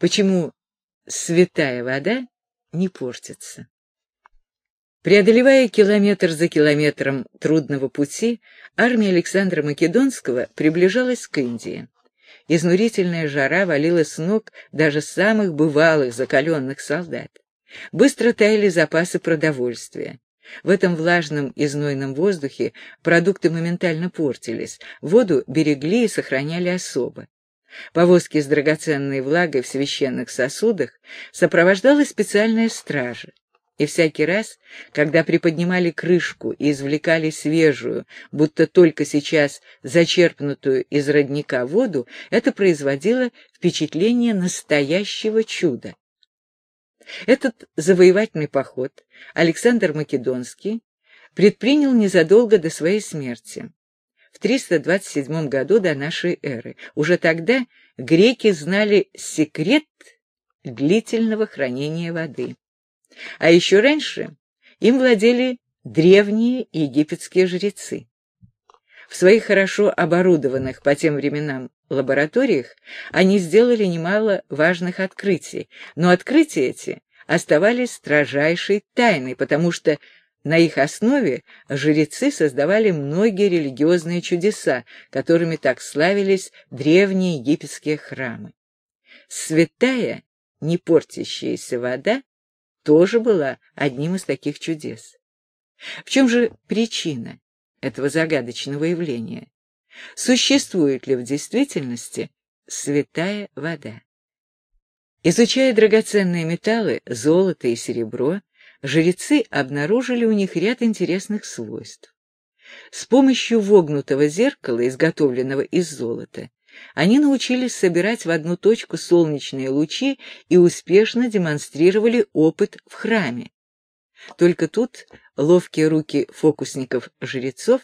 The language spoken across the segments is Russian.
Почему святая вода не портится? Преодолевая километр за километром трудного пути, армия Александра Македонского приближалась к Индии. Изнурительная жара валила с ног даже самых бывалых закаленных солдат. Быстро таяли запасы продовольствия. В этом влажном и знойном воздухе продукты моментально портились, воду берегли и сохраняли особо. Повозки с драгоценной влагой в священных сосудах сопровождала специальная стража и всякий раз, когда приподнимали крышку и извлекали свежую, будто только сейчас зачерпнутую из родника воду, это производило впечатление настоящего чуда. Этот завоевательный поход Александр Македонский предпринял незадолго до своей смерти, 327 году до нашей эры. Уже тогда греки знали секрет длительного хранения воды. А еще раньше им владели древние египетские жрецы. В своих хорошо оборудованных по тем временам лабораториях они сделали немало важных открытий, но открытия эти оставались строжайшей тайной, потому что на их основе жрецы создавали многие религиозные чудеса, которыми так славились древние египетские храмы. Святая, не портящаяся вода тоже была одним из таких чудес. В чем же причина этого загадочного явления? Существует ли в действительности святая вода? Изучая драгоценные металлы, золото и серебро, жрецы обнаружили у них ряд интересных свойств. С помощью вогнутого зеркала, изготовленного из золота, они научились собирать в одну точку солнечные лучи и успешно демонстрировали опыт в храме. Только тут ловкие руки фокусников-жрецов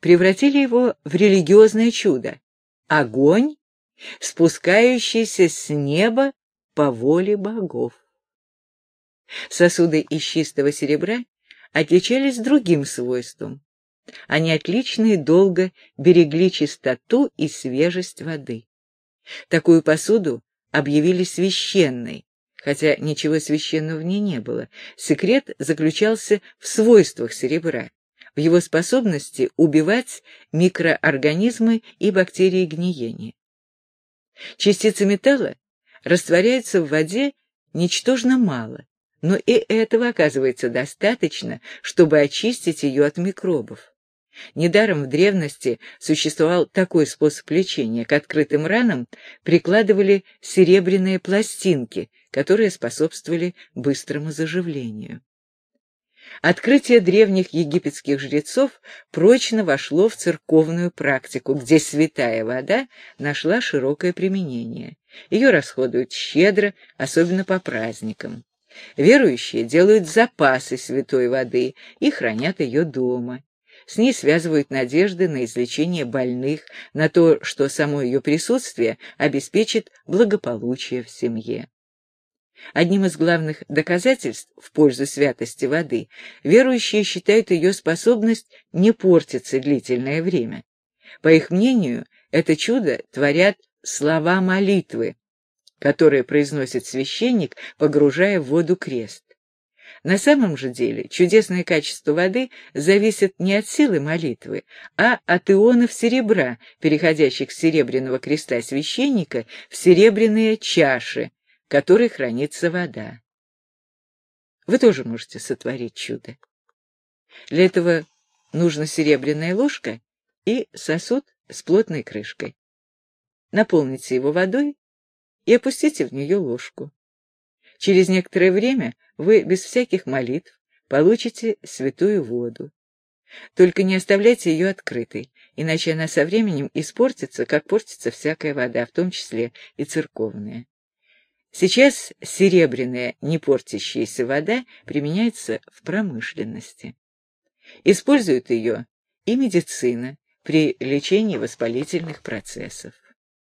превратили его в религиозное чудо — огонь, спускающийся с неба по воле богов. Сосуды из чистого серебра отличались другим свойством. Они отлично и долго берегли чистоту и свежесть воды. Такую посуду объявили священной, хотя ничего священного в ней не было. Секрет заключался в свойствах серебра, в его способности убивать микроорганизмы и бактерии гниения. Частицы металла растворяются в воде ничтожно мало, но и этого оказывается достаточно, чтобы очистить ее от микробов. Недаром в древности существовал такой способ лечения. К открытым ранам прикладывали серебряные пластинки, которые способствовали быстрому заживлению. Открытие древних египетских жрецов прочно вошло в церковную практику, где святая вода нашла широкое применение. Ее расходуют щедро, особенно по праздникам. Верующие делают запасы святой воды и хранят ее дома. С ней связывают надежды на излечение больных, на то, что само ее присутствие обеспечит благополучие в семье. Одним из главных доказательств в пользу святости воды верующие считают ее способность не портиться длительное время. По их мнению, это чудо творят слова молитвы, которые произносит священник, погружая в воду крест. На самом же деле чудесное качество воды зависит не от силы молитвы, а от ионов серебра, переходящих с серебряного креста священника в серебряные чаши, в которой хранится вода. Вы тоже можете сотворить чудо. Для этого нужна серебряная ложка и сосуд с плотной крышкой. Наполните его водой и опустите в нее ложку. Через некоторое время вы без всяких молитв получите святую воду. Только не оставляйте ее открытой, иначе она со временем испортится, как портится всякая вода, в том числе и церковная. Сейчас серебряная, не портящаяся вода применяется в промышленности. Используют ее и медицина при лечении воспалительных процессов.